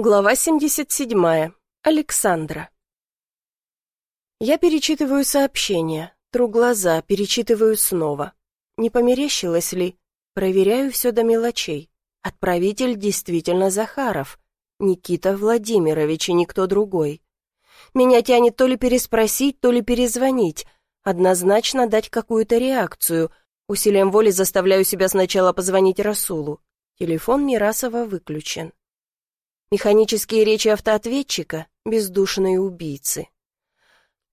Глава 77. Александра. Я перечитываю сообщения, тру глаза, перечитываю снова. Не померещилось ли? Проверяю все до мелочей. Отправитель действительно Захаров. Никита Владимирович и никто другой. Меня тянет то ли переспросить, то ли перезвонить. Однозначно дать какую-то реакцию. Усилием воли заставляю себя сначала позвонить Расулу. Телефон Мирасова выключен. Механические речи автоответчика — бездушные убийцы.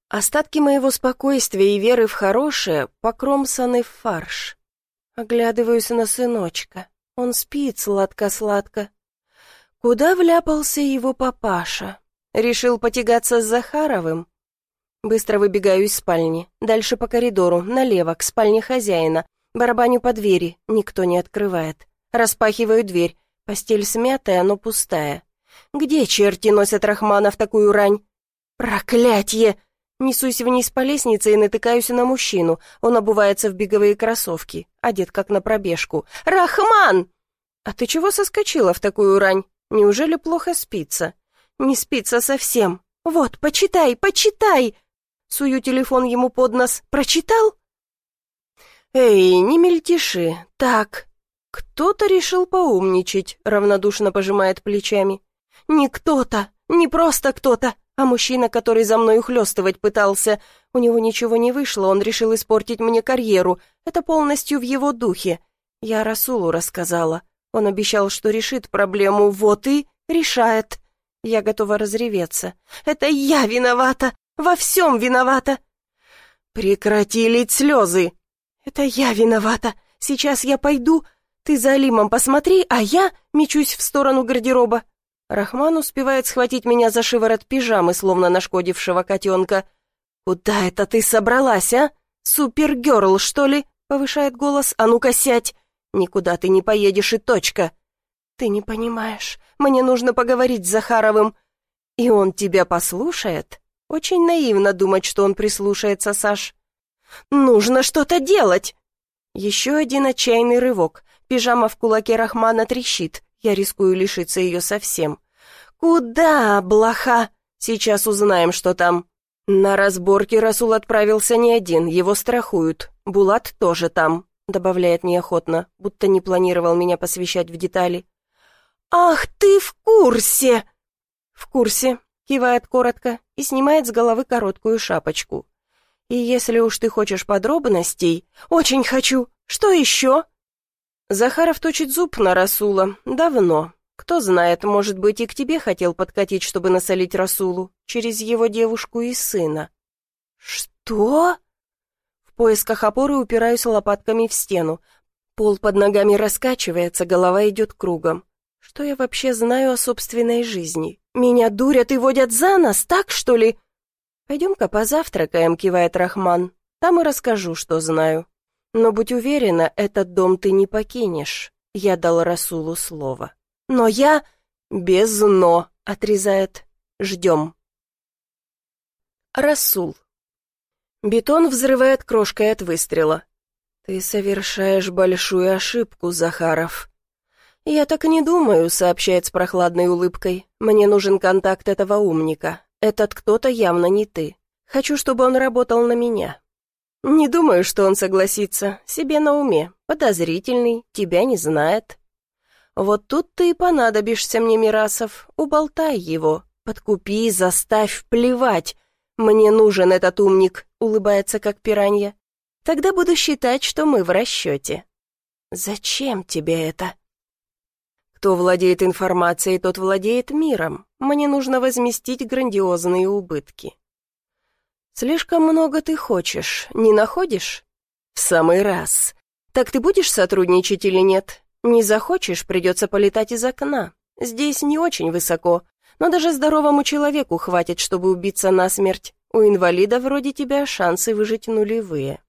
Остатки моего спокойствия и веры в хорошее покромсаны в фарш. Оглядываюсь на сыночка. Он спит сладко-сладко. Куда вляпался его папаша? Решил потягаться с Захаровым? Быстро выбегаю из спальни. Дальше по коридору, налево, к спальне хозяина. Барабаню по двери, никто не открывает. Распахиваю дверь. Постель смятая, но пустая. Где черти носят Рахмана в такую рань? Проклятье! Несусь вниз по лестнице и натыкаюсь на мужчину. Он обувается в беговые кроссовки, одет как на пробежку. «Рахман!» «А ты чего соскочила в такую рань? Неужели плохо спится?» «Не спится совсем. Вот, почитай, почитай!» Сую телефон ему под нос. «Прочитал?» «Эй, не мельтеши. Так, кто-то решил поумничать», — равнодушно пожимает плечами. «Не кто-то, не просто кто-то, а мужчина, который за мной ухлёстывать пытался. У него ничего не вышло, он решил испортить мне карьеру. Это полностью в его духе. Я Расулу рассказала. Он обещал, что решит проблему, вот и решает. Я готова разреветься. Это я виновата, во всем виновата. Прекрати лить слезы. Это я виновата. Сейчас я пойду, ты за Алимом посмотри, а я мечусь в сторону гардероба. Рахман успевает схватить меня за шиворот пижамы, словно нашкодившего котенка. «Куда это ты собралась, а? Супергерл, что ли?» — повышает голос. «А ну-ка сядь! Никуда ты не поедешь и точка!» «Ты не понимаешь. Мне нужно поговорить с Захаровым». «И он тебя послушает?» «Очень наивно думать, что он прислушается, Саш». «Нужно что-то делать!» Еще один отчаянный рывок. Пижама в кулаке Рахмана трещит. Я рискую лишиться ее совсем. «Куда, блоха? Сейчас узнаем, что там». На разборке Расул отправился не один, его страхуют. Булат тоже там, добавляет неохотно, будто не планировал меня посвящать в детали. «Ах, ты в курсе!» «В курсе», кивает коротко и снимает с головы короткую шапочку. «И если уж ты хочешь подробностей...» «Очень хочу! Что еще?» Захаров точит зуб на Расула. Давно. Кто знает, может быть, и к тебе хотел подкатить, чтобы насолить Расулу. Через его девушку и сына. Что? В поисках опоры упираюсь лопатками в стену. Пол под ногами раскачивается, голова идет кругом. Что я вообще знаю о собственной жизни? Меня дурят и водят за нос, так что ли? Пойдем-ка позавтракаем, кивает Рахман. Там и расскажу, что знаю. Но будь уверена, этот дом ты не покинешь. Я дал Расулу слово. Но я... Без «но», отрезает. Ждем. Расул. Бетон взрывает крошкой от выстрела. «Ты совершаешь большую ошибку, Захаров». «Я так и не думаю», — сообщает с прохладной улыбкой. «Мне нужен контакт этого умника. Этот кто-то явно не ты. Хочу, чтобы он работал на меня. «Не думаю, что он согласится. Себе на уме. Подозрительный, тебя не знает». «Вот тут ты и понадобишься мне, Мирасов. Уболтай его. Подкупи, заставь, плевать. Мне нужен этот умник», — улыбается как пиранья. «Тогда буду считать, что мы в расчете». «Зачем тебе это?» «Кто владеет информацией, тот владеет миром. Мне нужно возместить грандиозные убытки». «Слишком много ты хочешь, не находишь?» «В самый раз. Так ты будешь сотрудничать или нет? Не захочешь, придется полетать из окна. Здесь не очень высоко, но даже здоровому человеку хватит, чтобы убиться насмерть. У инвалида вроде тебя шансы выжить нулевые».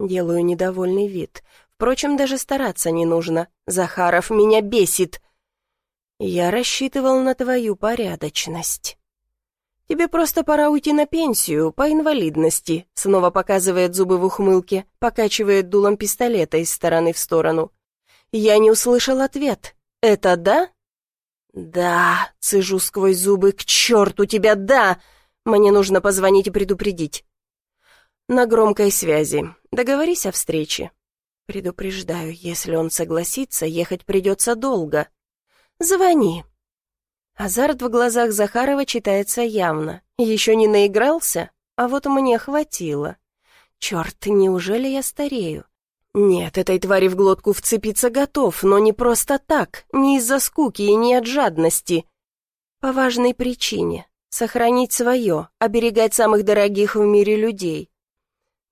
Делаю недовольный вид. Впрочем, даже стараться не нужно. Захаров меня бесит. Я рассчитывал на твою порядочность. «Тебе просто пора уйти на пенсию, по инвалидности», снова показывает зубы в ухмылке, покачивает дулом пистолета из стороны в сторону. Я не услышал ответ. «Это да?» «Да», — цежу сквозь зубы, — «к черту тебя, да! Мне нужно позвонить и предупредить». «На громкой связи. Договорись о встрече». «Предупреждаю, если он согласится, ехать придется долго». «Звони». Азарт в глазах Захарова читается явно. Еще не наигрался, а вот мне хватило. Черт, неужели я старею? Нет, этой твари в глотку вцепиться готов, но не просто так, не из-за скуки и не от жадности. По важной причине — сохранить свое, оберегать самых дорогих в мире людей.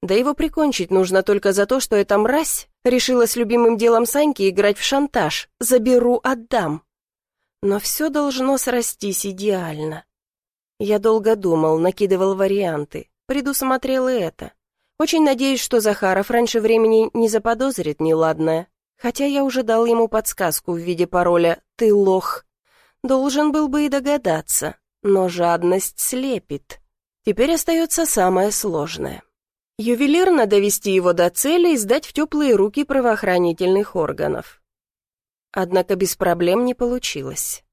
Да его прикончить нужно только за то, что эта мразь решила с любимым делом Саньки играть в шантаж. Заберу, отдам. Но все должно срастись идеально. Я долго думал, накидывал варианты, предусмотрел и это. Очень надеюсь, что Захаров раньше времени не заподозрит неладное, хотя я уже дал ему подсказку в виде пароля «ты лох». Должен был бы и догадаться, но жадность слепит. Теперь остается самое сложное. Ювелирно довести его до цели и сдать в теплые руки правоохранительных органов. Однако без проблем не получилось.